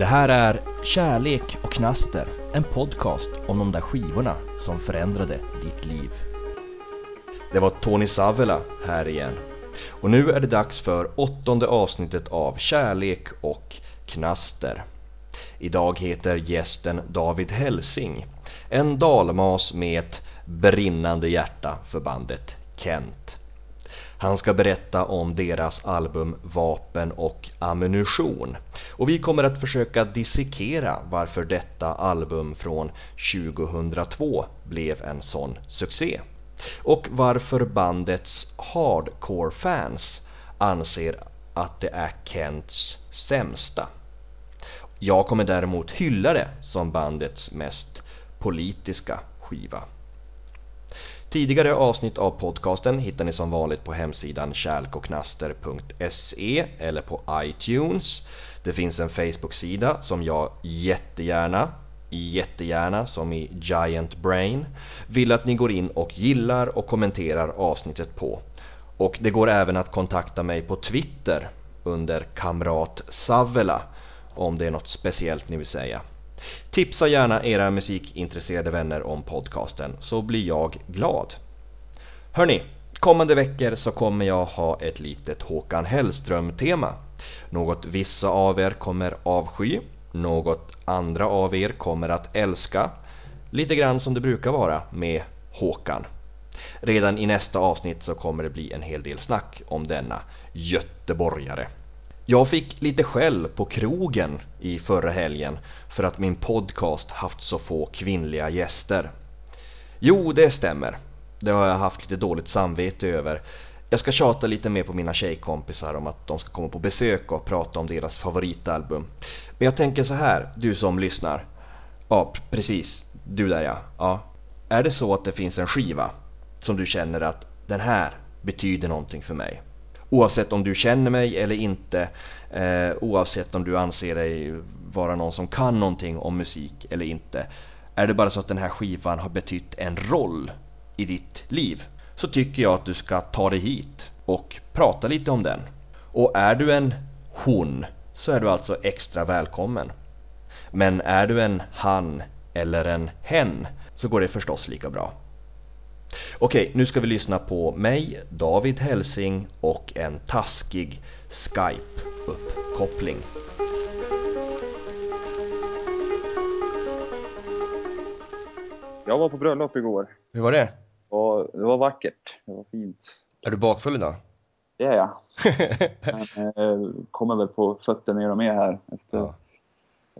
Det här är Kärlek och knaster, en podcast om de där skivorna som förändrade ditt liv. Det var Tony Savela här igen. Och nu är det dags för åttonde avsnittet av Kärlek och knaster. Idag heter gästen David Helsing, en dalmas med ett brinnande hjärta för bandet Kent. Han ska berätta om deras album Vapen och ammunition. Och vi kommer att försöka dissekera varför detta album från 2002 blev en sån succé. Och varför bandets hardcore-fans anser att det är Kents sämsta. Jag kommer däremot hylla det som bandets mest politiska skiva. Tidigare avsnitt av podcasten hittar ni som vanligt på hemsidan kärlkoknaster.se eller på iTunes. Det finns en Facebook-sida som jag jättegärna, jättegärna som i Giant Brain, vill att ni går in och gillar och kommenterar avsnittet på. Och det går även att kontakta mig på Twitter under kamrat Savela om det är något speciellt ni vill säga. Tipsa gärna era musikintresserade vänner om podcasten så blir jag glad. Hörni, kommande veckor så kommer jag ha ett litet Håkan Hellström-tema. Något vissa av er kommer avsky, något andra av er kommer att älska. Lite grann som det brukar vara med Håkan. Redan i nästa avsnitt så kommer det bli en hel del snack om denna göteborgare. Jag fick lite skäll på krogen i förra helgen för att min podcast haft så få kvinnliga gäster. Jo, det stämmer. Det har jag haft lite dåligt samvete över. Jag ska tjata lite mer på mina tjejkompisar om att de ska komma på besök och prata om deras favoritalbum. Men jag tänker så här, du som lyssnar. Ja, precis. Du där ja. ja. Är det så att det finns en skiva som du känner att den här betyder någonting för mig? Oavsett om du känner mig eller inte, eh, oavsett om du anser dig vara någon som kan någonting om musik eller inte. Är det bara så att den här skivan har betytt en roll i ditt liv så tycker jag att du ska ta dig hit och prata lite om den. Och är du en hon så är du alltså extra välkommen. Men är du en han eller en hen så går det förstås lika bra. Okej, nu ska vi lyssna på mig, David Helsing och en taskig Skype-uppkoppling. Jag var på bröllop igår. Hur var det? Och det var vackert. Det var fint. Är du bakfull idag? Det är jag. Men eh, kommer väl på fötter mer och mer här efter, Ja.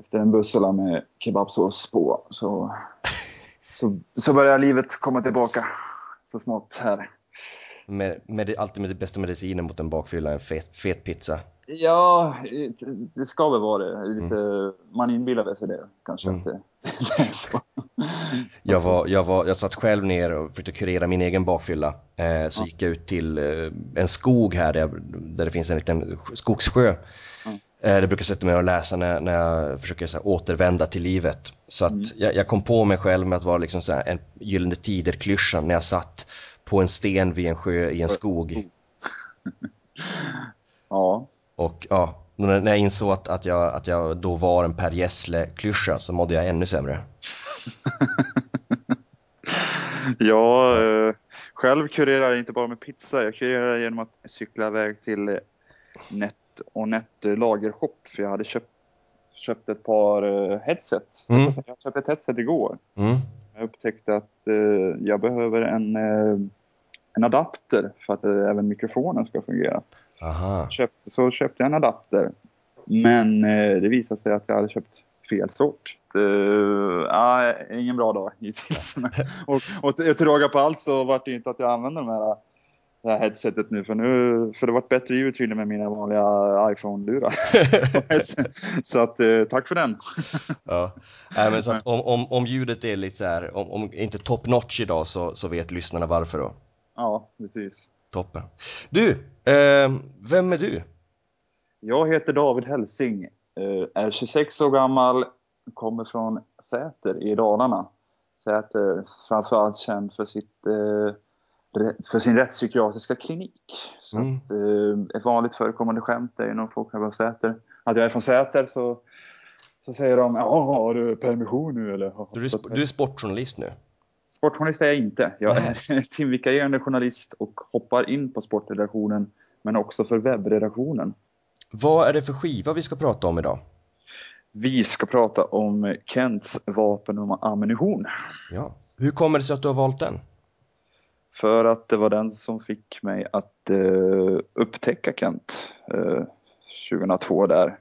efter en bussula med kebabsås på. Så, så, så börjar livet komma tillbaka så smått här. Med, med alltid med det bästa medicinen mot en bakfylla, en fet, fet pizza. Ja, det ska väl vara det. Lite, Man inbillar sig det kanske. Mm. Så. Jag, var, jag, var, jag satt själv ner och försökte kurera min egen bakfylla. Eh, så Ja. gick jag ut till eh, en skog här där, där det finns en liten skogssjö. Eh, det brukar sätta mig och läsa när, när jag försöker så här, återvända till livet. Så att Mm. jag, jag kom på mig själv med att vara liksom så här, en Gyllene Tider-klyschan när jag satt på en sten vid en sjö i en skog. Ja, Och ja, när jag insåg att, att, jag, att jag då var en Per Gessle-klyscha så mådde jag ännu sämre. Ja, eh, själv kurerar jag inte bara med pizza. Jag kurerar genom att cykla iväg till eh, Net och Net eh, lagershop. För jag hade köpt, köpt ett par eh, headset. Mm. Jag köpte ett headset igår. Mm. Jag upptäckte att eh, jag behöver en, eh, en adapter för att eh, även mikrofonen ska fungera. Aha. Köpte, så köpte jag en adapter. Men eh, det visade sig att jag hade köpt fel sort. Uh, ingen bra dag hittills. och, och till till råga på allt så var det inte att jag använde de här, det här headsetet nu. För, nu, för det var bättre ljud tydligen med mina vanliga iPhone-lurar. så att eh, tack för den. Ja. Nej, men så att om, om, om ljudet är lite så här, om, om inte top notch idag så, så vet lyssnarna varför då. Ja, precis. Toppen. Du, eh, vem är du? Jag heter David Helsing, eh, är 26 år gammal, kommer från Säter i Dalarna. Säter framförallt känd för, sitt, eh, för sin rättspsykiatriska klinik. Så Mm. att, eh, ett vanligt förekommande skämt är ju folk är från Säter. Att jag är från Säter så Så säger de, ja har du permission nu eller? Du är, du är sportjournalist nu? Sportjournalist är jag inte. Jag är timvikarierande journalist och hoppar in på sportredaktionen men också för webbredaktionen. Vad är det för skiva vi ska prata om idag? Vi ska prata om Kents vapen och ammunition. Ja. Hur kommer det sig att du har valt den? För att det var den som fick mig att uh, upptäcka Kent uh, 2002 där.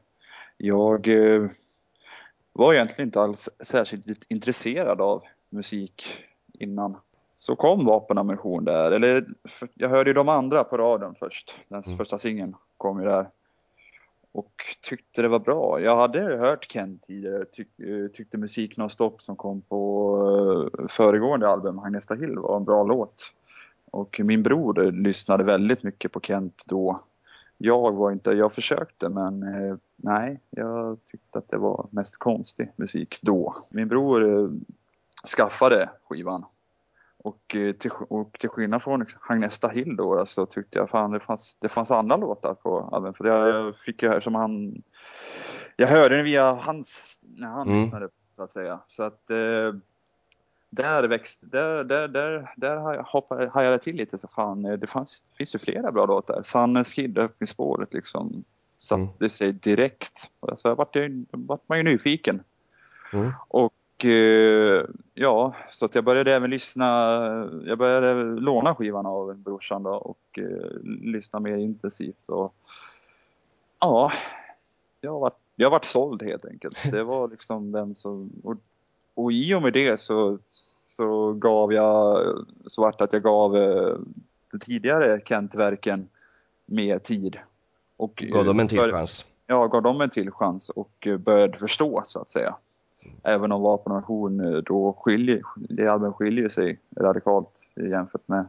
Jag uh, var egentligen inte alls särskilt intresserad av musik innan. Så kom vapen ammunition där, eller jag hörde ju de andra på radion först. Den mm. första singeln kom ju där. Och tyckte det var bra. Jag hade hört Kent tidigare, tyck, tyckte musik nonstop som kom på föregående album, Agnesta Hill, var en bra låt. Och min bror lyssnade väldigt mycket på Kent då. Jag var inte, jag försökte men eh, nej, jag tyckte att det var mest konstig musik då. Min bror eh, skaffade skivan. Och eh, till, och till skillnad från Agnesta Hill då så alltså, tyckte jag fan det fanns, det fanns andra låtar på albumet. För jag fick ju som han, jag hörde den via hans, när han mm. lyssnade så att säga. Så att eh, där växte, där, där, där, där hajade jag till lite så fan, eh, det fanns, finns ju flera bra låtar. Sannes Kid spåret liksom satte mm. sig direkt. Så jag vart, jag, vart man ju nyfiken. Mm. Och eh, ja, så att jag började även lyssna, jag började låna skivan av brorsan då och eh, lyssna mer intensivt och ja, jag var jag vart såld helt enkelt. Det var liksom den som, och i och med det så, så gav jag, så vart att jag gav eh, de tidigare Kent-verken mer tid. Och gav dem en till för, chans? Ja, gav dem en till chans och började förstå så att säga. Även om Vapen och nation eh, då skiljer, det skiljer sig radikalt jämfört med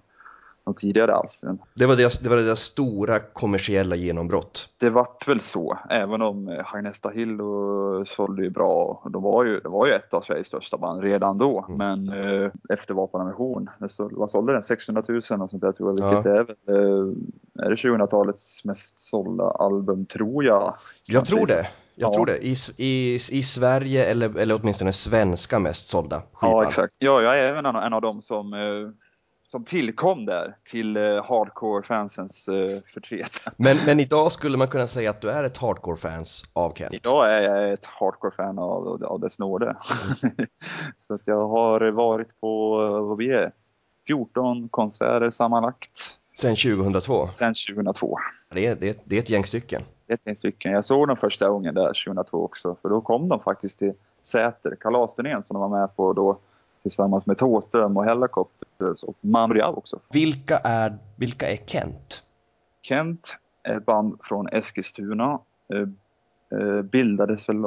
de tidigare alstren. Det var deras, det var deras stora kommersiella genombrott. Det vart väl så, även om eh, Hill sålde ju bra. De var ju, det var ju ett av Sveriges största band redan då, mm. men eh, efter Vapenammunition, vad sålde den? 600 000 och sånt där tror jag, vilket ja. är väl, eh, är det 2000-talets mest sålda album tror jag. Jag tror det. Jag ja. tror det. I, i, I Sverige eller, eller åtminstone svenska mest sålda skivan. Ja, exakt. Ja, jag är även en, en av dem som eh, som tillkom där till uh, hardcore-fansens uh, förtret. Men, men idag skulle man kunna säga att du är ett hardcore-fans av Kent? Idag är jag ett hardcore-fan av, av dess nåde. så att jag har varit på, uh, vad blir det, 14 konserter sammanlagt. Sen 2002? Sen 2002. Det är, det, det är ett gäng stycken. Det är ett gäng stycken. Jag såg dem första gången där 2002 också, för då kom de faktiskt till Säter, kalasturnén som de var med på då tillsammans med Tåström och Hellacopters och Mamriav också. Vilka är, vilka är Kent? Kent är ett band från Eskilstuna. Eh, eh, bildades väl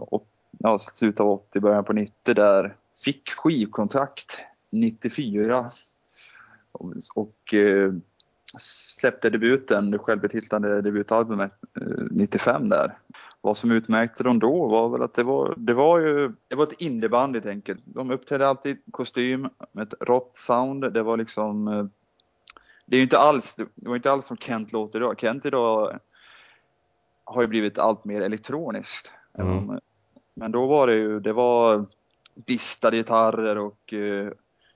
ja, slutet av 80, början på 90 där. Fick skivkontrakt 94 och, och eh, släppte debuten, det självbetitlade debutalbumet 95 där vad som utmärkte dem då var väl att det var, det var ju, det var ett indieband helt enkelt. De uppträdde alltid kostym med ett rått sound. Det var liksom, eh, det är ju inte alls, det var inte alls som Kent låter idag. Kent idag har ju blivit allt mer elektroniskt. Mm. Men då var det ju, det var distade gitarrer och uh,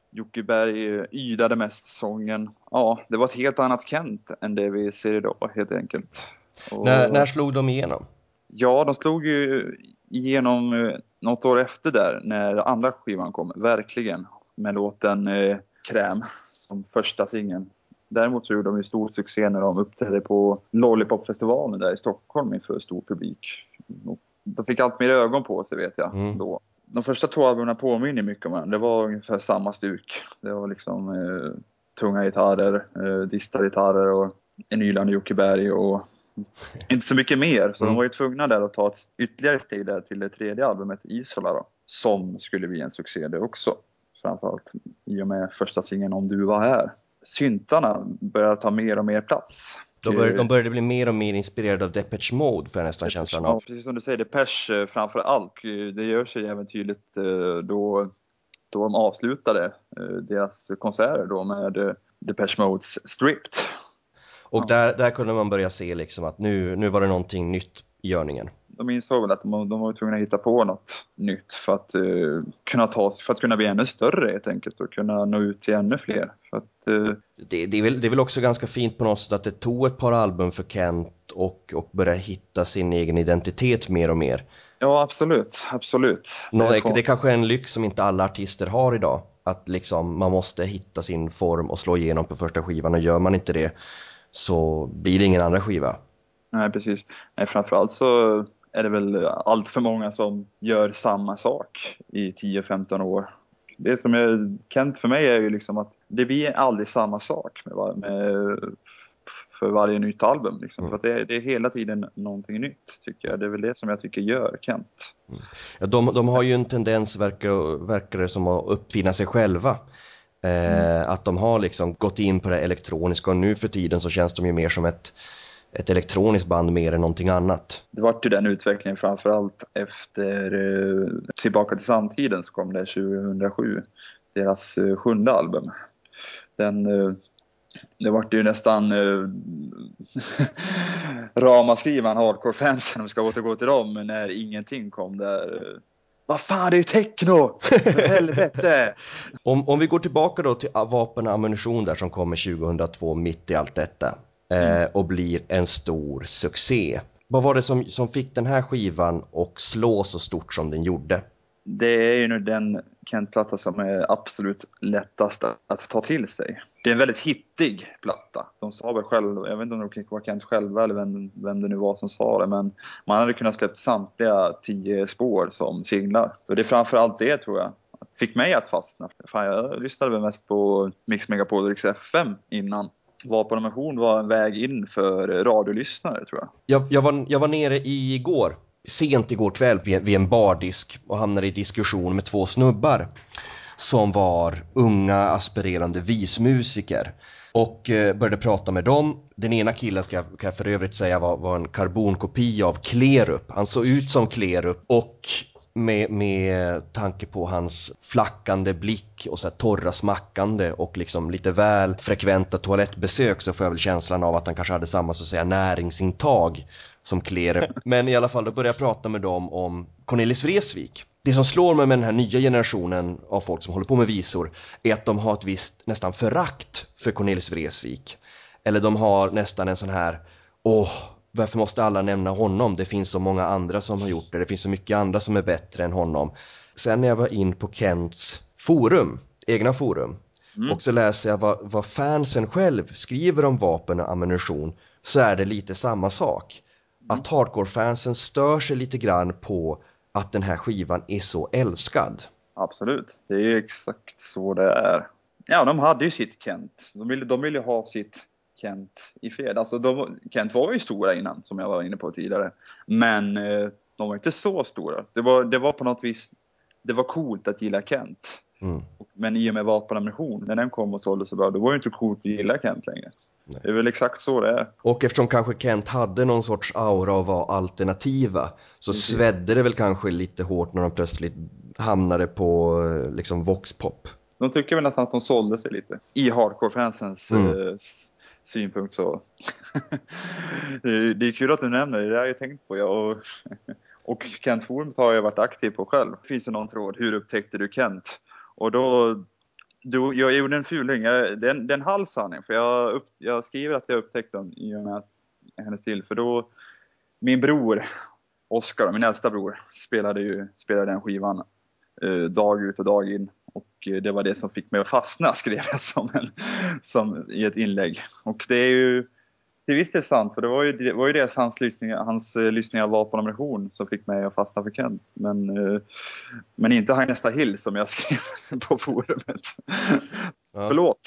Jocke Berg ydade mest sången. Ja, det var ett helt annat Kent än det vi ser idag helt enkelt. Och... När, när slog de igenom? Ja, de slog ju igenom eh, något år efter där när andra skivan kom, verkligen, med låten eh, Kräm som första singeln. Däremot så gjorde de ju stor succé när de uppträdde på Lollipopfestivalen där i Stockholm inför stor publik. De fick allt mer ögon på sig vet jag mm. då. De första två albumen påminner mycket om varandra. Det var ungefär samma stuk. Det var liksom eh, tunga gitarrer, eh, distade gitarrer och en ylande Jocke Berg och inte så mycket mer, så mm. de var ju tvungna där att ta ett ytterligare steg där till det tredje albumet, Isola då, som skulle bli en succé det också. Framförallt i och med första singeln Om du var här. Syntarna började ta mer och mer plats. De började, de började bli mer och mer inspirerade av Depeche Mode för nästan känslan av. Ja, precis som du säger, Depeche eh, framför allt. Det gör sig även tydligt eh, då, då de avslutade eh, deras konserter då med Depeche Modes Stripped och ja. där, där kunde man börja se liksom att nu, nu var det någonting nytt i görningen. de insåg väl att de, de var tvungna att hitta på något nytt för att, uh, kunna ta, för att kunna bli ännu större helt enkelt och kunna nå ut till ännu fler. För att, uh... det, det, är väl, det är väl också ganska fint på något sätt att det tog ett par album för Kent och, och börja hitta sin egen identitet mer och mer. Ja, absolut. absolut. Nå, det, det kanske är en lyx som inte alla artister har idag. Att liksom man måste hitta sin form och slå igenom på första skivan och gör man inte det så blir det ingen andra skiva. Nej, precis. Nej, framförallt så är det väl allt för många som gör samma sak i 10-15 år. Det som är Kent för mig är ju liksom att det blir aldrig samma sak med, med för varje nytt album. Liksom. Mm. För det är, det, är, hela tiden någonting nytt tycker jag. Det är väl det som jag tycker gör Kent. Mm. Ja, de, de har ju en tendens, verkar, verkar det som, att uppfinna sig själva. Eh, mm. Att de har liksom gått in på det elektroniska och nu för tiden så känns de ju mer som ett ett elektroniskt band mer än någonting annat. Det var ju den utvecklingen framförallt efter eh, Tillbaka till samtiden så kom det 2007, deras eh, sjunde album. Den, eh, det vart ju nästan eh, ramaskri bland hardcore-fansen om vi ska återgå till dem när ingenting kom där. Vad fan, det är ju techno! För helvete! om, om vi går tillbaka då till vapen och ammunition där som kommer 2002 mitt i allt detta mm. eh, och blir en stor succé. Vad var det som, som fick den här skivan att slå så stort som den gjorde? Det är ju nu den Kent-platta som är absolut lättast att ta till sig. Det är en väldigt hittig platta. De sa väl själva, jag vet inte om det var Kent själva eller vem, vem det nu var som sa det, men man hade kunnat släppt samtliga tio spår som singlar. Och det är framförallt det tror jag fick mig att fastna. Fan, jag lyssnade väl mest på Mix Megapol och FM innan vapenammunition var en väg in för radiolyssnare tror jag. Jag, jag, var, jag var nere igår, sent igår kväll vid, vid en bardisk och hamnade i diskussion med två snubbar som var unga aspirerande vismusiker och eh, började prata med dem. Den ena killen ska, jag för övrigt säga var, var en karbonkopia av Klerup. Han såg ut som Klerup och med, med tanke på hans flackande blick och så torra smackande och liksom lite väl frekventa toalettbesök så får jag väl känslan av att han kanske hade samma så att säga näringsintag som Klere. Men i alla fall då började jag prata med dem om Cornelis Vreeswijk. Det som slår mig med den här nya generationen av folk som håller på med visor är att de har ett visst nästan förakt för Cornelis Vreeswijk. Eller de har nästan en sån här åh, varför måste alla nämna honom? Det finns så många andra som har gjort det. Det finns så mycket andra som är bättre än honom. Sen när jag var in på Kents forum, egna forum, mm. och så läser jag vad, vad fansen själv skriver om vapen och ammunition så är det lite samma sak. Mm. Att hardcore-fansen stör sig lite grann på att den här skivan är så älskad. Absolut, det är ju exakt så det är. Ja, de hade ju sitt Kent. De ville, de ville ha sitt Kent i fred. Alltså de, Kent var ju stora innan, som jag var inne på tidigare. Men eh, de var inte så stora. Det var, det var på något vis, det var coolt att gilla Kent. Mm. Men i och med vapenammunition, när den kom och sålde så bra, då var det inte coolt att gilla Kent längre. Nej. Det är väl exakt så det är. Och eftersom kanske Kent hade någon sorts aura av att vara alternativa så mm. svedde det väl kanske lite hårt när de plötsligt hamnade på eh, liksom voxpop. De tycker väl nästan att de sålde sig lite i hardcore-fansens mm. eh, synpunkt så. det är kul att du nämner det, det har jag tänkt på. Jag och, och Kent Forumet har jag varit aktiv på själv. Finns det någon tråd, hur upptäckte du Kent? Och då, då jag gjorde en fuling, jag, det, är en halv sanning. För jag, upp, jag skriver att jag upptäckte den i och med hennes till. För då, min bror, Oskar, min äldsta bror, spelade ju spelade den skivan eh, dag ut och dag in. Och eh, det var det som fick mig att fastna, skrev jag som, en, som i ett inlägg. Och det är ju till viss del sant, för det var ju, det var ju dels hans lyssningar, hans uh, lyssningar av vapen och ammunition som fick mig att fastna för Kent. Men, uh, men inte Hagnesta Hill som jag skrev på forumet. Ja. Förlåt.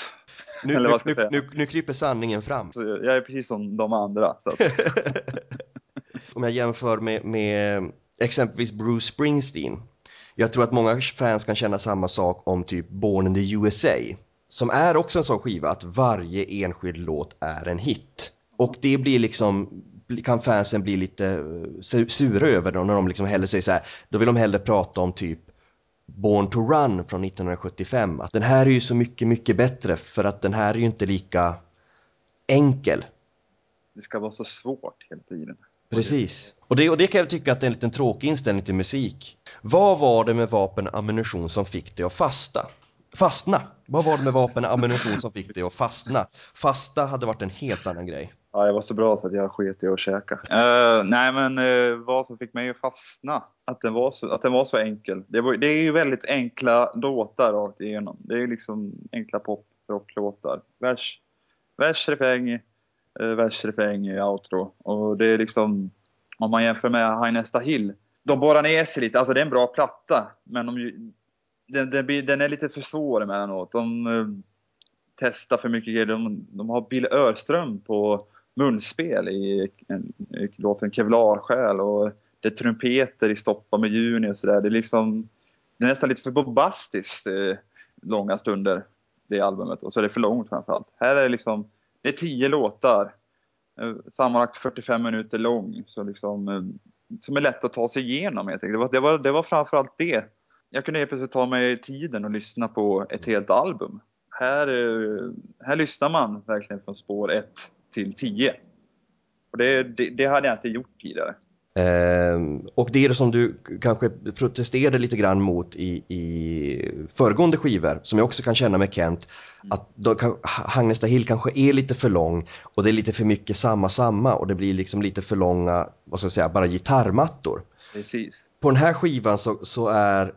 Nu, Eller vad ska nu, säga? Nu, nu kryper sanningen fram. Så jag är precis som de andra. Så att... Om jag jämför med, med exempelvis Bruce Springsteen jag tror att många fans kan känna samma sak om typ Born in the USA. Som är också en sån skiva att varje enskild låt är en hit. Och det blir liksom, kan fansen bli lite eh, sura över då när de liksom hellre säger så här, då vill de hellre prata om typ Born to Run från 1975. Att den här är ju så mycket, mycket bättre för att den här är ju inte lika enkel. Det ska vara så svårt hela tiden. Precis. Och det, och det kan jag tycka att det är en liten tråkig inställning till musik. Vad var det med vapen och ammunition som fick dig att fasta? Fastna! Vad var det med vapen och ammunition som fick dig att fastna? Fasta hade varit en helt annan grej. Ja, jag var så bra så att jag sket i att käka. Uh, nej, men uh, vad som fick mig att fastna? Att den var så, att den var så enkel. Det, var, det är ju väldigt enkla låtar rakt igenom. Det är ju liksom enkla pop-rocklåtar. Vers, vers, refräng, uh, vers, refräng, outro. Och det är liksom, om man jämför med High Nesta Hill. De borrar ner sig lite, alltså det är en bra platta. Men de, den, den, den är lite för svår emellanåt. De uh, testar för mycket grejer. De, de har Bill Örström på munspel i, i låten Kevlarsjäl och det är trumpeter i Stoppa med juni och sådär. Det är liksom, det är nästan lite för bombastiskt eh, långa stunder, det albumet. Och så är det för långt framförallt. Här är det liksom, det är tio låtar, eh, sammanlagt 45 minuter lång, så liksom, eh, som är lätt att ta sig igenom helt enkelt. Det var, det var, det var framförallt det. Jag kunde helt plötsligt ta mig tiden och lyssna på ett helt album. Här, eh, här lyssnar man verkligen från spår ett till 10. Och det, det, det, hade jag inte gjort tidigare. Eh, och det är det som du kanske protesterade lite grann mot i, i föregående skivor, som jag också kan känna med Kent, mm. att då Hagnesta Hill kanske är lite för lång och det är lite för mycket samma samma och det blir liksom lite för långa, vad ska jag säga, bara gitarrmattor. Precis. På den här skivan så, så är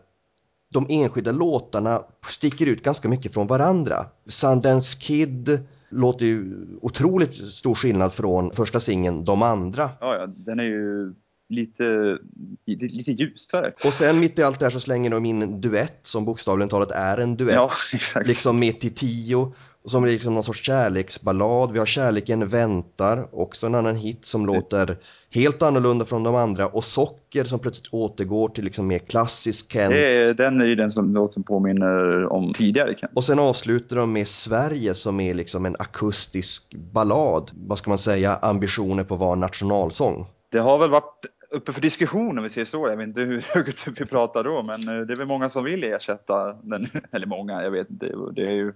de enskilda låtarna sticker ut ganska mycket från varandra. Sundance Kid, låter ju otroligt stor skillnad från första singeln De andra. Ja, ja, den är ju lite, lite ljusare. Och sen mitt i allt det här så slänger de in en duett som bokstavligen talat är en duett. Ja, exakt. Liksom mitt i tio som är liksom någon sorts kärleksballad. Vi har Kärleken väntar, också en annan hit som låter helt annorlunda från de andra. Och Socker som plötsligt återgår till liksom mer klassisk Kent. Det är, den är ju den som låter som påminner om tidigare Kent. Och sen avslutar de med Sverige som är liksom en akustisk ballad. Vad ska man säga, ambitioner på att vara nationalsång. Det har väl varit uppe för diskussion om vi ser så. Jag vet inte hur högt vi pratar då, men eh, det är väl många som vill ersätta den. Eller många, jag vet inte. Det, är ju,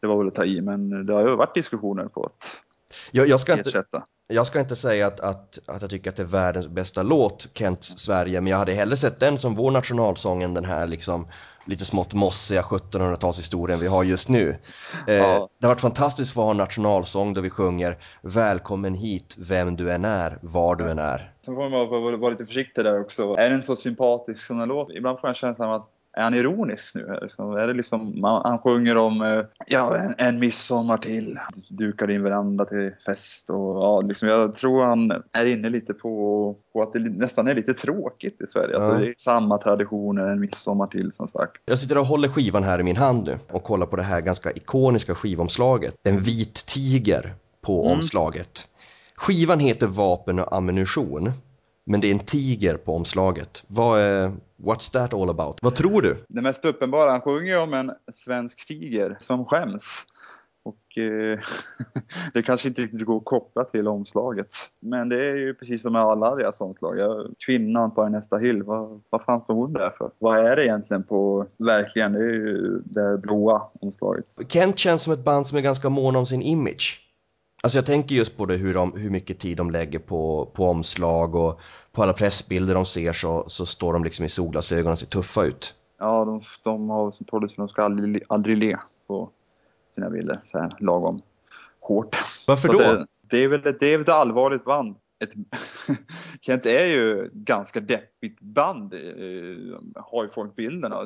det var väl att ta i, men det har ju varit diskussioner på att jag, jag ska ersätta. Inte, jag ska inte säga att, att, att jag tycker att det är världens bästa låt, Kents Sverige, men jag hade hellre sett den som vår nationalsång än den här liksom lite smått mossiga 1700-talshistorien vi har just nu. Eh, ja. Det har varit fantastiskt att få ha en nationalsång där vi sjunger Välkommen hit, vem du än är, var du än är. Så får man vara lite försiktig där också. Är den så sympatisk som den låter? Ibland får jag känslan av att är han ironisk nu? Liksom, är det liksom, han sjunger om eh, ja, en, en midsommar till, dukar din veranda till fest och ja, liksom, jag tror han är inne lite på, på att det nästan är lite tråkigt i Sverige. Alltså, det är samma traditioner, en midsommar till som sagt. Jag sitter och håller skivan här i min hand nu och kollar på det här ganska ikoniska skivomslaget. En vit tiger på mm. omslaget. Skivan heter Vapen och ammunition men det är en tiger på omslaget. Vad är, what's that all about? Vad tror du? Det mest uppenbara, han sjunger om en svensk tiger som skäms. Och eh, det kanske inte riktigt går att koppla till omslaget. Men det är ju precis som med alla deras omslag. Kvinnan på nästa hill, vad, vad fan står hon där för? Vad är det egentligen på, verkligen, det är ju det blåa omslaget. Kent känns som ett band som är ganska mån om sin image. Alltså jag tänker just på det hur, de, hur mycket tid de lägger på, på omslag och på alla pressbilder de ser så, så står de liksom i solglasögon och ser tuffa ut. Ja, de, de har som policy de ska aldrig, aldrig le på sina bilder så här lagom hårt. Varför så då? Det, det, är väl, det är ett allvarligt band. Ett, Kent är ju ganska deppigt band, eh, har ju folk bilderna.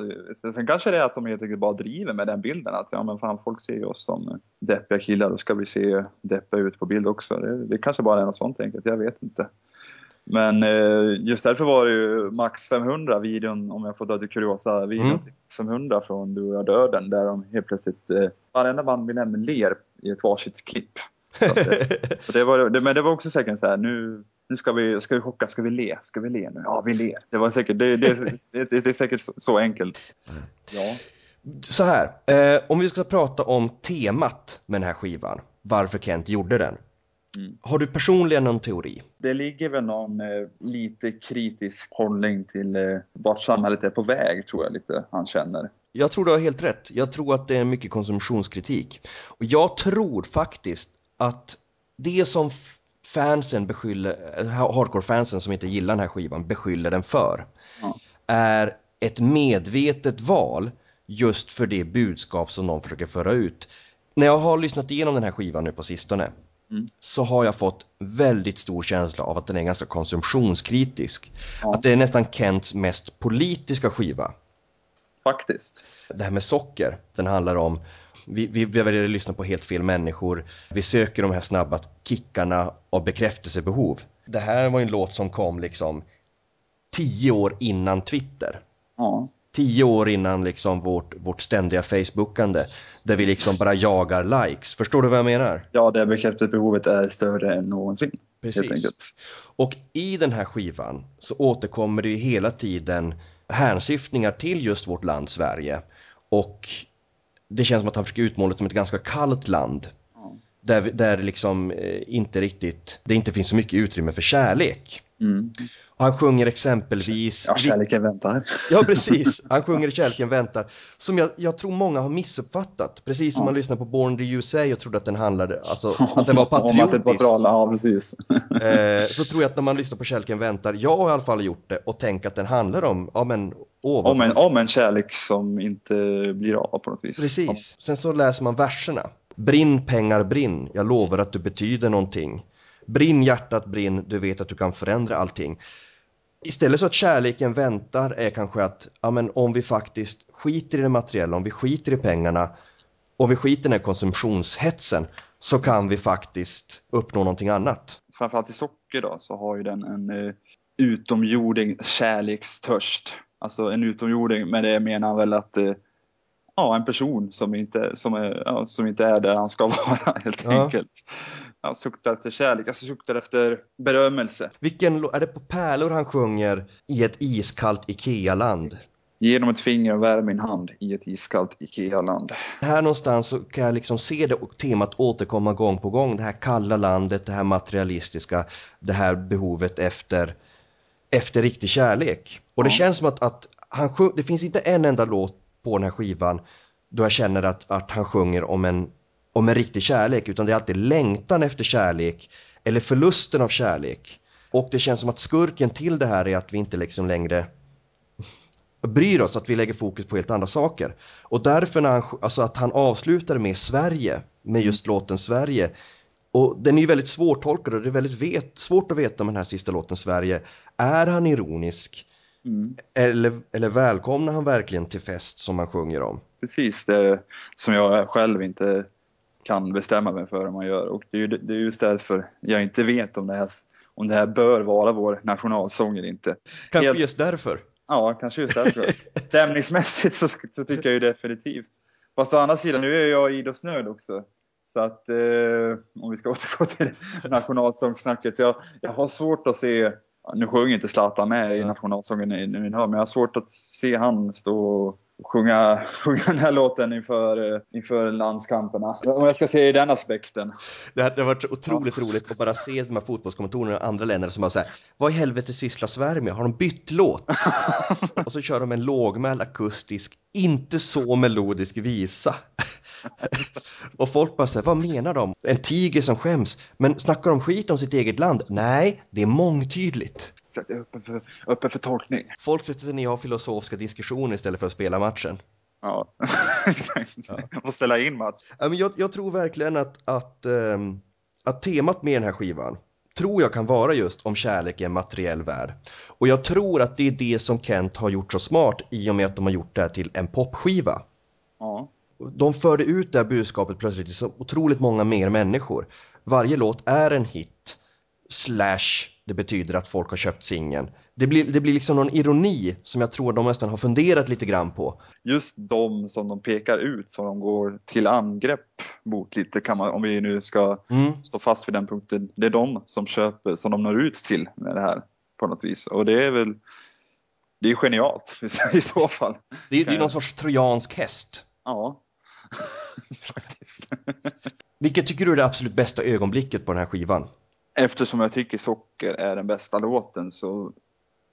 Sen kanske det är att de helt enkelt bara driver med den bilden. Att ja men fan folk ser ju oss som deppiga killar, då ska vi se deppiga ut på bild också. Det, det kanske bara är något sånt enkelt, jag vet inte. Men eh, just därför var det ju Max 500 videon, om jag får dra till kuriosa, videon mm. 500 från Du och jag döden, där de helt plötsligt, eh, varenda band vi nämner ler i ett varsitt klipp. Att, det var, det, men det var också säkert så här, nu, nu ska vi, ska vi chocka, ska vi le, ska vi le nu? Ja, vi ler. Det var säkert, det, det, det, det är säkert så, så enkelt. Ja. Så här, eh, om vi ska prata om temat med den här skivan, varför Kent gjorde den. Mm. Har du personligen någon teori? Det ligger väl någon eh, lite kritisk hållning till eh, vart samhället är på väg, tror jag lite han känner. Jag tror du har helt rätt. Jag tror att det är mycket konsumtionskritik. Och jag tror faktiskt att det som fansen beskyller, eh, hardcore-fansen som inte gillar den här skivan beskyller den för Ja. är ett medvetet val just för det budskap som de försöker föra ut. När jag har lyssnat igenom den här skivan nu på sistone Mm. så har jag fått väldigt stor känsla av att den är ganska konsumtionskritisk. Ja. Att det är nästan Kents mest politiska skiva. Faktiskt. Det här med socker, den handlar om vi, vi, vi väljer att lyssna på helt fel människor. Vi söker de här snabba kickarna av bekräftelsebehov. Det här var en låt som kom liksom tio år innan Twitter. Ja. Tio år innan liksom vårt, vårt ständiga Facebookande. Där vi liksom bara jagar likes. Förstår du vad jag menar? Ja, det bekräftelsebehovet är större än någonsin. Precis. Och i den här skivan så återkommer det ju hela tiden hänsyftningar till just vårt land Sverige. Och det känns som att han försöker utmåla det som ett ganska kallt land. Ja. Där, där liksom eh, inte riktigt, det inte finns så mycket utrymme för kärlek. Mm. Och han sjunger exempelvis... Ja, kärleken väntar. Ja, precis. Han sjunger Kärleken väntar. Som jag, jag tror många har missuppfattat. Precis som Ja. man lyssnade på Born the USA och trodde att den handlade, alltså att den var Om att det var patriotisk. bra, ja precis. Eh, så tror jag att när man lyssnar på Kärleken väntar, jag har i alla fall gjort det och tänkt att den handlar om, ja men, åh Om en, om en kärlek som inte blir av på något vis. Precis. Sen så läser man verserna. Brinn pengar brinn, jag lovar att du betyder någonting. Brinn hjärtat brinn, du vet att du kan förändra allting. Istället så att kärleken väntar är kanske att, ja men om vi faktiskt skiter i det materiella, om vi skiter i pengarna, om vi skiter i den här konsumtionshetsen, så kan vi faktiskt uppnå någonting annat. Framförallt i socker då så har ju den en eh, utomjording kärlekstörst. Alltså en utomjording, men det menar han väl att eh, ja, en person som inte, som är, ja, som inte är där han ska vara helt Ja. enkelt. Ja, suktar efter kärlek, alltså suktar efter berömmelse. Vilken, är det på pärlor han sjunger i ett iskallt Ikea-land? Genom ett finger och värme min hand i ett iskallt Ikea-land. Här någonstans så kan jag liksom se det temat återkomma gång på gång. Det här kalla landet, det här materialistiska, det här behovet efter, efter riktig kärlek. Och det Ja. känns som att, att han sjung, det finns inte en enda låt på den här skivan då jag känner att, att han sjunger om en, om en riktig kärlek. Utan det är alltid längtan efter kärlek eller förlusten av kärlek. Och det känns som att skurken till det här är att vi inte liksom längre bryr oss, att vi lägger fokus på helt andra saker. Och därför när han, alltså att han avslutar med Sverige, med just låten Sverige. Och den är ju väldigt svårtolkad och det är väldigt vet, svårt att veta om den här sista låten Sverige. Är han ironisk? Mm. Eller, eller välkomnar han verkligen till fest som han sjunger om? Precis, det som jag själv inte kan bestämma mig för om man gör. Och det är, ju, det är just därför jag inte vet om det här, om det här bör vara vår nationalsång eller inte. Kanske Helt- just därför. Ja, kanske just därför. Stämningsmässigt så, så tycker jag ju definitivt. Fast å andra sidan, nu är jag idrottsnörd också. Så att eh, om vi ska återgå till nationalsångssnacket. Jag, jag har svårt att se, nu sjunger inte Zlatan med i nationalsången nu, men jag har svårt att se han stå och sjunga, sjunga den här låten inför, eh, inför landskamperna. Om jag ska se i den aspekten. Det hade det har varit otroligt roligt att bara se de här fotbollskommentatorerna i andra länder som bara säger Vad i helvete sysslar Sverige med? Har de bytt låt? och så kör de en lågmäld akustisk, inte så melodisk visa. och folk bara säger, vad menar de? En tiger som skäms. Men snackar de skit om sitt eget land? Nej, det är mångtydligt. Att öppen för, öppen för tolkning. Folk sätter sig ner och har filosofiska diskussioner istället för att spela matchen. Ja, exakt. Och ställa in match. Ja, men jag, jag tror verkligen att, att, ehm, att temat med den här skivan tror jag kan vara just om kärlek i en materiell värld. Och jag tror att det är det som Kent har gjort så smart i och med att de har gjort det här till en popskiva. Ja. De förde ut det här budskapet plötsligt till så otroligt många mer människor. Varje låt är en hit, slash det betyder att folk har köpt singeln. Det blir, det blir liksom någon ironi som jag tror de nästan har funderat lite grann på. just de som de pekar ut som de går till angrepp mot lite kan man, om vi nu ska Mm. stå fast vid den punkten. Det är de som köper, som de når ut till med det här på något vis. Och det är väl, det är genialt i så fall. Det, är- är någon sorts trojansk häst. Ja, faktiskt. Vilket tycker du är det absolut bästa ögonblicket på den här skivan? Eftersom jag tycker Socker är den bästa låten så,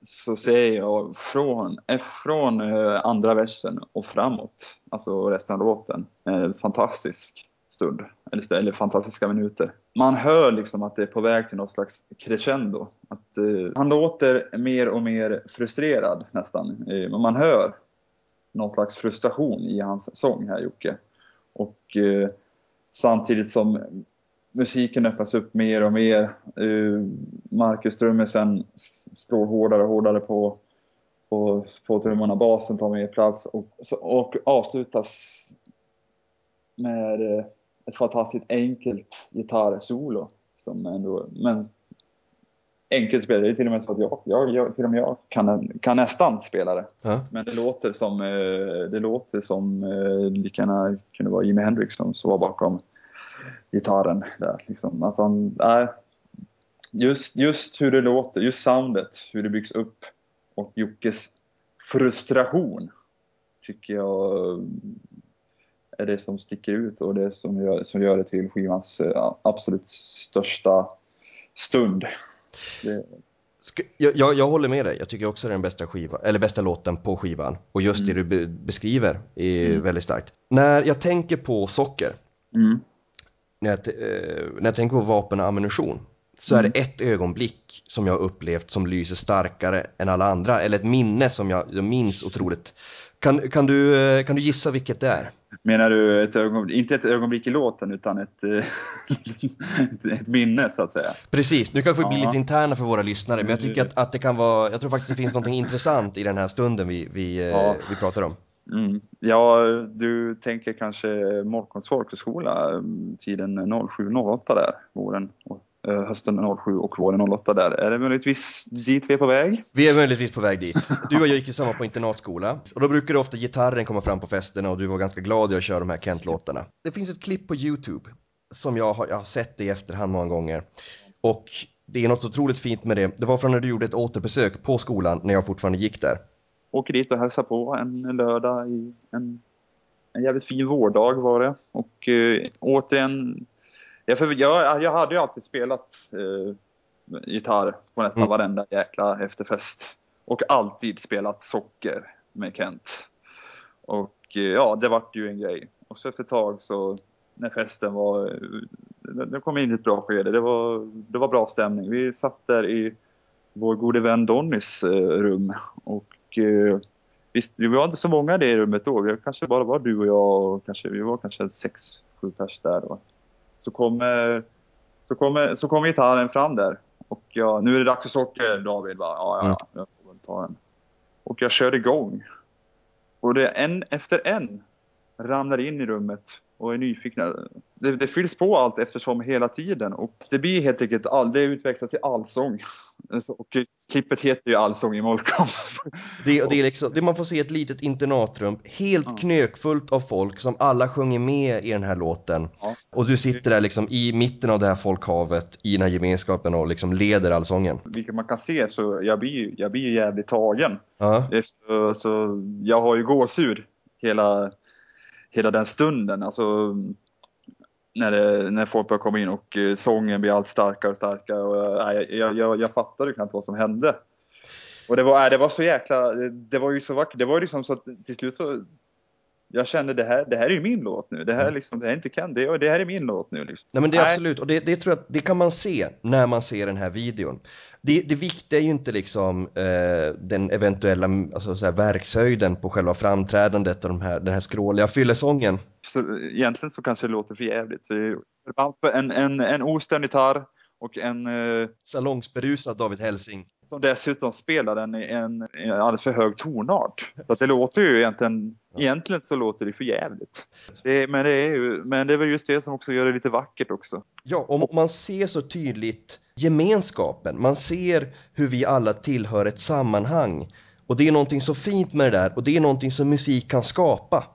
så säger jag från, eh, från eh, andra versen och framåt, alltså resten av låten, en fantastisk stund eller, eller fantastiska minuter. Man hör liksom att det är på väg till något slags crescendo. Att, eh, han låter mer och mer frustrerad nästan. Eh, men man hör någon slags frustration i hans sång här Jocke. Och eh, samtidigt som musiken öppnas upp mer och mer. Eh, Marcus Trummisen slår hårdare och hårdare på, på, på trummorna. Basen tar mer plats och, och avslutas med eh, ett fantastiskt enkelt gitarrsolo. Som ändå, men enkelt spel, det är till och med så att jag, jag, jag till och med jag kan, kan nästan spela det. Ja. Men det låter som, eh, det låter som lika gärna kunde vara Jimi Hendrix som var bakom gitarren där. Liksom. Alltså, äh, just, just hur det låter, just soundet, hur det byggs upp och Jockes frustration tycker jag är det som sticker ut och det som gör, som gör det till skivans eh, absolut största stund. Det... Jag, jag, håller med dig. Jag tycker också det är den bästa, skiva, eller bästa låten på skivan. Och just mm. det du be beskriver är mm. väldigt starkt. När jag tänker på socker, mm. När, jag, eh, när jag tänker på vapen och ammunition, så är det mm. ett ögonblick som jag upplevt som lyser starkare än alla andra. Eller ett minne som jag, jag minns otroligt kan, kan, du, eh, kan du gissa vilket det är? Menar du ett ögonblick, inte ett ögonblick i låten utan ett, eh, ett, minne så att säga? Precis, nu kanske vi blir lite interna för våra lyssnare men jag tycker att, att det kan vara, jag tror faktiskt det finns något intressant i den här stunden vi, vi, ja. vi pratar om. Mm. Ja, du tänker kanske Molkoms folkhögskola mm, tiden 07-08 där, våren eh, hösten 07 och våren 08 där. Är det möjligtvis dit vi är på väg? Vi är möjligtvis på väg dit. Du och jag gick ju samma på internatskola och då brukade ofta gitarren komma fram på festerna och du var ganska glad i att köra de här Kent-låtarna. Det finns ett klipp på Youtube som jag har, jag har sett det i efterhand många gånger och det är något otroligt fint med det. Det var från när du gjorde ett återbesök på skolan när jag fortfarande gick där. Åker dit och hälsar på en lördag i en, en jävligt fin vårdag var det och eh, återigen Ja, för jag, jag hade ju alltid spelat eh, gitarr på nästan mm. varenda jäkla efterfest. Och alltid spelat socker med Kent. Och eh, ja, det vart ju en grej. Och så efter ett tag så när festen var, eh, det kom in i ett bra skede. Det var, det var bra stämning. Vi satt där i vår gode vän Donnys eh, rum och eh, visst, vi var inte så många i det rummet då. Vi kanske bara var du och jag och kanske, vi var kanske sex, sju pers där då så kommer, så kommer, så kommer gitarren fram där. Och jag, nu är det dags för socker David. Bara, ja, ja, ja, jag får väl ta den. Och jag kör igång. Och det en efter en ramlar in i rummet och är nyfikna. Det, det fylls på allt eftersom hela tiden och det blir helt enkelt, all, det utväxlas till allsång. Och klippet heter ju Allsång i Molkom. Det, det, är liksom, det man får se ett litet internatrum, helt ja. knökfullt av folk som alla sjunger med i den här låten. Ja. Och du sitter där liksom i mitten av det här folkhavet, i den här gemenskapen och liksom leder allsången. Vilket man kan se så jag blir, jag blir jävligt tagen. Ja. Så, så jag har ju gåshud hela hela den stunden. Alltså, när, det, när folk börjar komma in och uh, sången blir allt starkare och starkare. Och, uh, jag, jag, jag fattade knappt vad som hände. Och det var, äh, det var så jäkla, det var ju så vackert. Det var ju liksom så att till slut så jag kände det här, det här är ju min låt nu. Det här, mm. liksom, det här är inte Ken, det, det här är min låt nu. Liksom. Nej men det är absolut, och det, det tror jag det kan man se när man ser den här videon det, det viktiga är ju inte liksom eh, den eventuella alltså, så här, verkshöjden på själva framträdandet och de här, den här skråliga fyllesången. Så, egentligen så kanske det låter för jävligt. En, en, en ostörd gitarr och en... Eh, Salongsberusad David Helsing. Som dessutom spelar den i en, en alldeles för hög tonart. Så att det låter ju egentligen, ja. egentligen så låter det för jävligt. Det, men, det är ju, men det är väl just det som också gör det lite vackert också. Ja, och man ser så tydligt gemenskapen. Man ser hur vi alla tillhör ett sammanhang. Och det är någonting så fint med det där och det är någonting som musik kan skapa.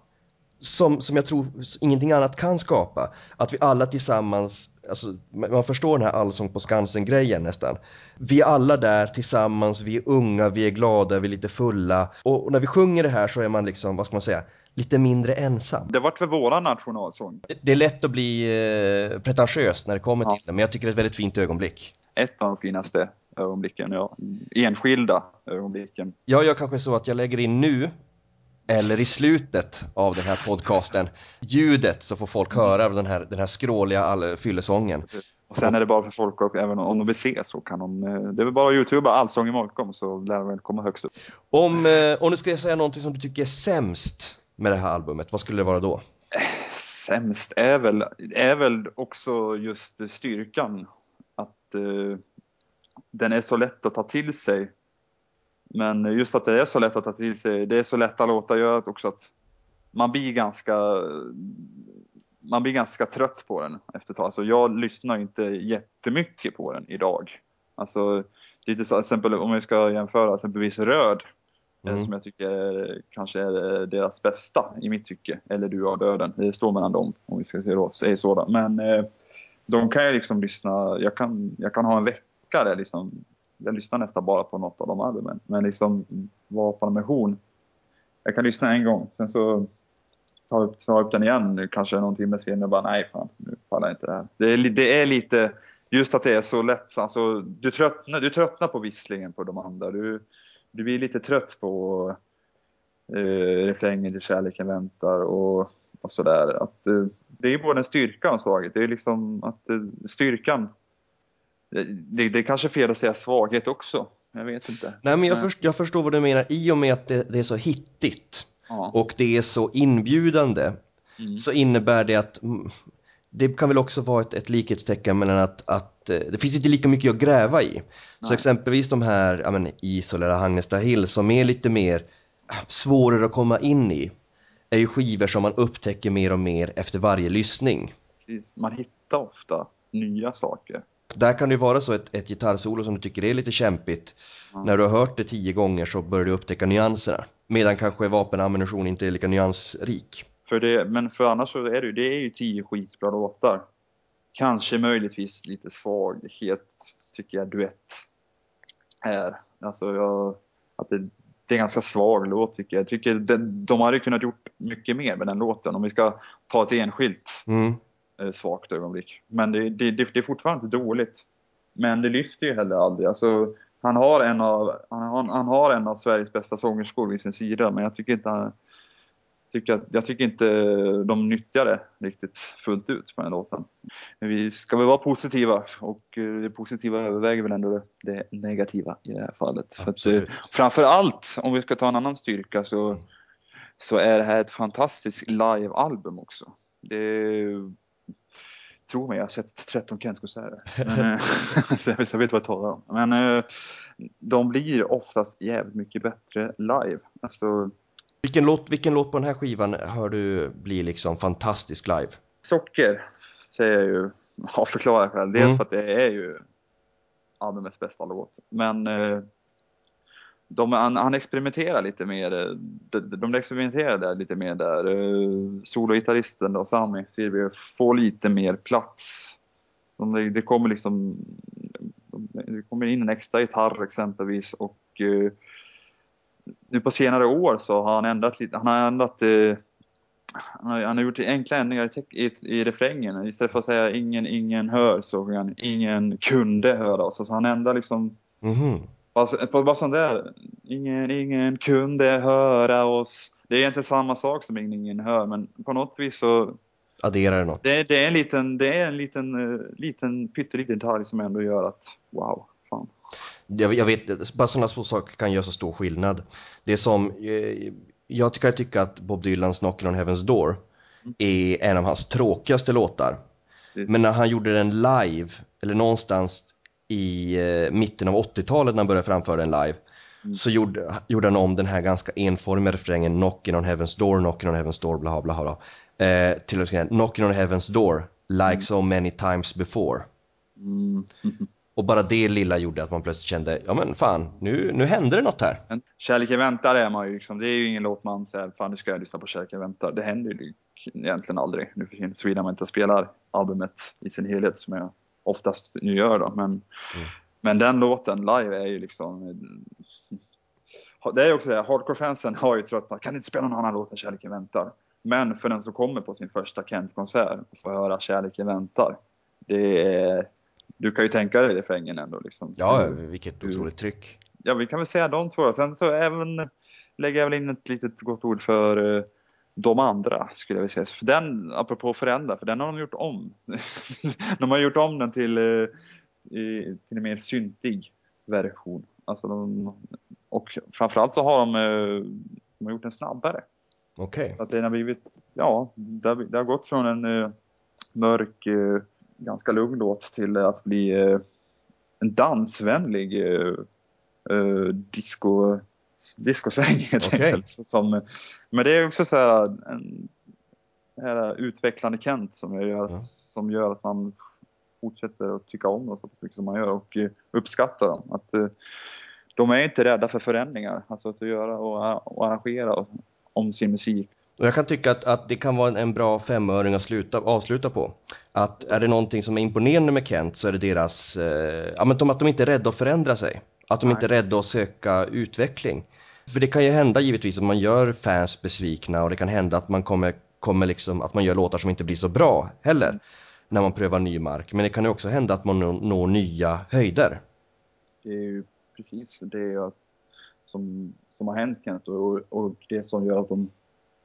Som, som jag tror ingenting annat kan skapa. Att vi alla tillsammans, alltså, man förstår den här Allsång på Skansen-grejen nästan. Vi är alla där tillsammans, vi är unga, vi är glada, vi är lite fulla. Och, och när vi sjunger det här så är man liksom, vad ska man säga, lite mindre ensam. Det vart för våran nationalsång. Det är lätt att bli eh, pretentiös när det kommer ja. till det, men jag tycker det är ett väldigt fint ögonblick. Ett av de finaste ögonblicken, ja. Enskilda ögonblicken. Jag gör kanske så att jag lägger in nu eller i slutet av den här podcasten ljudet så får folk höra den här, den här skråliga fyllesången. Och sen är det bara för folk, och även om de vill se så kan de, eh, det är väl bara att youtuba Allsång i Molkom så lär de väl komma högst upp. Om, eh, om du ska säga någonting som du tycker är sämst med det här albumet, vad skulle det vara då? Sämst är väl, är väl också just styrkan. Att uh, den är så lätt att ta till sig. Men just att det är så lätt att ta till sig, det är så lätta låtar gör också att man blir ganska man blir ganska trött på den efter ett tag. Alltså jag lyssnar inte jättemycket på den idag. Alltså lite så, exempel om vi ska jämföra exempelvis Röd, eh, mm. som jag tycker är, kanske är deras bästa i mitt tycke, eller Du har döden. Det står mellan dem om vi ska se då, är sådant. Men eh, de kan jag liksom lyssna, jag kan, jag kan ha en vecka där liksom, jag lyssnar nästan bara på något av de albumen. Men liksom Vapen med horn, jag kan lyssna en gång, sen så ta upp, ta upp den igen kanske någon timme senare och bara nej fan, nu pallar inte det här. Det är, det är lite, just att det är så lätt, alltså du tröttnar, du tröttnar på visslingen på de andra. Du, du blir lite trött på eh, refrängen till Kärleken väntar och, och sådär. Att, eh, det är både en styrka och svaghet. Det är liksom att eh, styrkan, det, det är kanske fel att säga svaghet också. Jag vet inte. Nej men jag, först, jag förstår vad du menar i och med att det, det är så hittigt ja. och det är så inbjudande mm. så innebär det att det kan väl också vara ett, ett likhetstecken mellan att, att eh, det finns inte lika mycket att gräva i. Nej. Så exempelvis de här, ja men Isol eller Hagnesta Hill som är lite mer äh, svårare att komma in i är ju skivor som man upptäcker mer och mer efter varje lyssning. Precis. Man hittar ofta nya saker. Där kan det ju vara så ett, ett gitarrsolo som du tycker är lite kämpigt. Mm. När du har hört det tio gånger så börjar du upptäcka nyanserna. Medan kanske vapenammunition inte är lika nyansrik. För det, men för annars så är det, det är ju tio skitbra låtar. Kanske möjligtvis lite svaghet tycker jag duett är. Alltså jag, att det, det är en ganska svag låt tycker jag. Jag tycker de, de hade kunnat gjort mycket mer med den låten om vi ska ta ett enskilt mm. Eh, svagt ögonblick. Men det, det, det, är fortfarande inte dåligt. Men det lyfter ju heller aldrig. Alltså, han har en av, han, han har en av Sveriges bästa sångerskor vid sin sida, men jag tycker inte han, tycker jag tycker inte de nyttjar det riktigt fullt ut på den låten. Men vi ska väl vara positiva och eh, det positiva överväger väl ändå det negativa i det här fallet. För att, eh, framför allt, om vi ska ta en annan styrka så, så är det här ett fantastiskt live-album också. Det tro mig, jag har sett 13 Kents-konserter. Eh, så jag vet vad jag talar om. Men eh, de blir oftast jävligt mycket bättre live. Alltså, vilken, låt, vilken låt på den här skivan hör du blir liksom fantastisk live? Socker, säger jag ju. Har förklarat själv. Dels mm. för att det är ju albumets bästa låt. Men eh, de, han, han, experimenterar lite mer, eh, de, de experimenterar lite mer där. Uh, Sologitarristen och Sami Silvio får lite mer plats. De, det kommer liksom, det kommer in en extra gitarr exempelvis och uh, nu på senare år så har han ändrat lite, han har ändrat uh, han har, han har gjort enkla ändringar i, i, i refrängen. Istället för att säga ingen, ingen hör så han ingen kunde höra oss. Så han ändrar liksom mm -hmm bara, bara sånt där. Ingen, ingen kunde höra oss. Det är egentligen samma sak som ingen, ingen hör, men på något vis så... Adderar det något? Det, det är en liten, det är en liten, uh, liten pytteliten detalj som ändå gör att, wow, fan. Jag, jag vet, bara sådana små saker kan göra så stor skillnad. Det är som, eh, jag tycker, jag tycker att Bob Dylans Knockin' on Heaven's Door är en av hans tråkigaste låtar. Men när han gjorde den live, eller någonstans i eh, mitten av 80-talet när han började framföra den live mm. så gjorde, gjorde han om den här ganska enformiga refrängen Knockin' on Heaven's Door, Knockin' on Heaven's Door, bla bla bla. Eh, till att säga Knockin' on Heaven's Door, like mm. so many times before. Mm. Och bara det lilla gjorde att man plötsligt kände, ja men fan, nu, nu händer det något här. Men Kärleken väntar är man ju liksom, det är ju ingen låt man säger, fan nu ska jag lyssna på Kärleken väntar. Det händer ju egentligen aldrig nu för tiden, såvida man inte spelar albumet i sin helhet som jag oftast nu gör då. Men, mm. men den låten live är ju liksom det är också det, hardcore-fansen har ju tröttnat. Kan inte spela någon annan låt än Kärleken väntar? Men för den som kommer på sin första Kent-konsert och får höra Kärleken väntar. Det är, du kan ju tänka dig refrängen ändå liksom. Ja, vilket otroligt tryck. Ja, vi kan väl säga de två. Sen så även lägger jag väl in ett litet gott ord för eh, de andra skulle jag vilja säga. För den, apropå förändra, för den har de gjort om. de har gjort om den till, eh, till en mer syntig version. Alltså de, och framförallt så har de, eh, de har gjort den snabbare. Okej. Så att den har blivit, ja, det har, det har gått från en eh, mörk, ganska lugn låt till att bli en dansvänlig disco, discosväng helt Okej. enkelt. Som, men det är också så här en, här utvecklande Kent som gör, att, Ja. som gör att man fortsätter att tycka om dem så mycket som man gör och eh, uppskattar dem. Att, eh, de är inte rädda för förändringar, alltså att göra och, och arrangera om sin musik. Och jag kan tycka att, att det kan vara en, en bra femöring att sluta, avsluta på. Att är det någonting som är imponerande med Kent så är det deras, eh, ja men de, att de inte är rädda att förändra sig. Att de Nej. inte är rädda att söka utveckling. För det kan ju hända givetvis att man gör fans besvikna och det kan hända att man kommer, kommer liksom, att man gör låtar som inte blir så bra heller. När man prövar ny mark. Men det kan ju också hända att man når, når nya höjder. Det är ju precis det som, som har hänt Kent och, och det som gör att de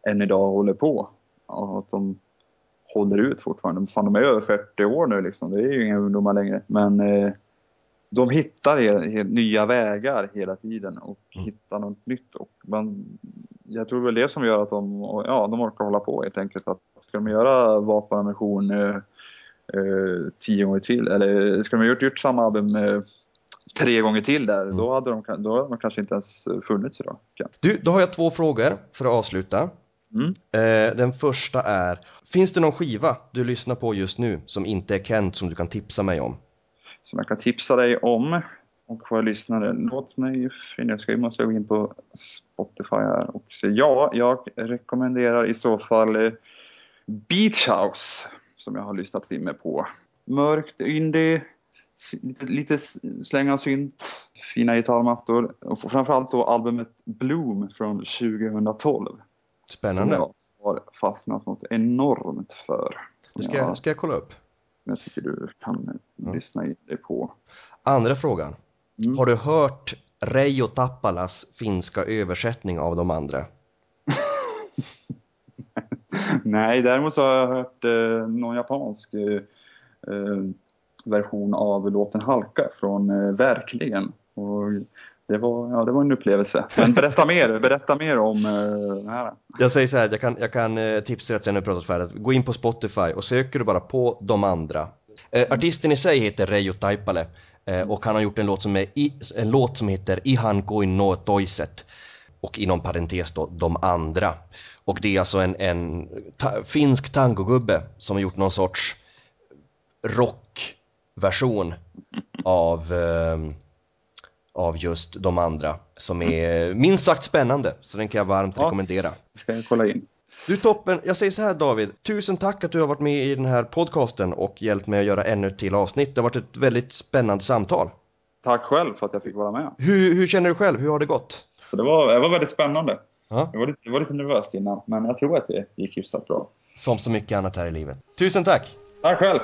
än idag håller på. Och att de håller ut fortfarande. Fan, de är över 40 år nu liksom. Det är ju inga ungdomar längre. Men eh, de hittar he- he- nya vägar hela tiden och Mm. hittar något nytt. Och man, jag tror väl det som gör att de, och, ja, de orkar hålla på helt enkelt. Att ska de göra vapenammunition eh, eh, tio gånger till, eller ska de ha gjort, gjort samma album eh, tre gånger till där, Mm. då, hade de, då hade de kanske inte ens funnits idag. Du, då har jag två frågor för att avsluta. Mm. Eh, den första är, finns det någon skiva du lyssnar på just nu som inte är Kent som du kan tipsa mig om? Som jag kan tipsa dig om. Och våra lyssnare, låt mig finna, jag ska, måste gå in på Spotify här och se. Ja, jag rekommenderar i så fall eh, Beach House som jag har lyssnat in med på. Mörkt, indie, lite, lite slänga synt, fina gitarrmattor och framförallt då albumet Bloom från 2012. Som Spännande. jag har fastnat något enormt för. Som, Det ska, jag, ska jag kolla upp. Som jag tycker du kan Ja. lyssna in dig på. Andra frågan. Mm. Har du hört Reijo Tappalas finska översättning av de andra? Nej, däremot så har jag hört eh, någon japansk eh, eh, version av låten Halka från eh, Verkligen. Och det, var, ja, det var en upplevelse. Men berätta mer, berätta mer om eh, det här. Jag säger så här, jag kan, jag kan eh, tipsa att jag nu pratat färdigt. Gå in på Spotify och söker du bara på de andra. Eh, artisten i sig heter Reijo Taipale eh, och han har gjort en låt som, är i, en låt som heter Ihan kuin no toiset och inom parentes då de andra. Och det är alltså en, en ta, finsk tangogubbe som har gjort någon sorts rockversion av, eh, av just de andra som är minst sagt spännande. Så den kan jag varmt Ja. rekommendera. Ska jag kolla in. Du toppen, jag säger så här David, tusen tack att du har varit med i den här podcasten och hjälpt mig att göra ännu ett till avsnitt. Det har varit ett väldigt spännande samtal. Tack själv för att jag fick vara med. Hur, hur känner du själv? Hur har det gått? Det, var, det var väldigt spännande. Ja. Jag var, lite, jag var lite nervös innan, men jag tror att det gick hyfsat bra. Som så mycket annat här i livet. Tusen tack! Tack själv!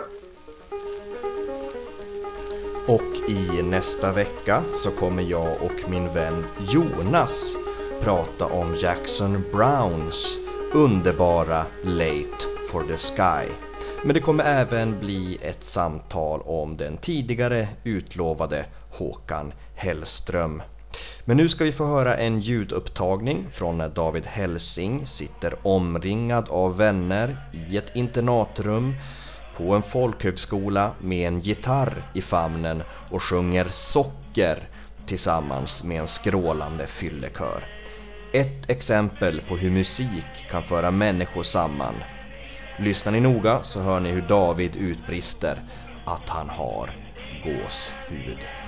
Och i nästa vecka så kommer jag och min vän Jonas prata om Jackson Browns underbara Late for the Sky. Men det kommer även bli ett samtal om den tidigare utlovade Håkan Hellström. Men nu ska vi få höra en ljudupptagning från när David Helsing sitter omringad av vänner i ett internatrum på en folkhögskola med en gitarr i famnen och sjunger Socker tillsammans med en skrålande fyllekör. Ett exempel på hur musik kan föra människor samman. Lyssnar ni noga så hör ni hur David utbrister att han har gåshud.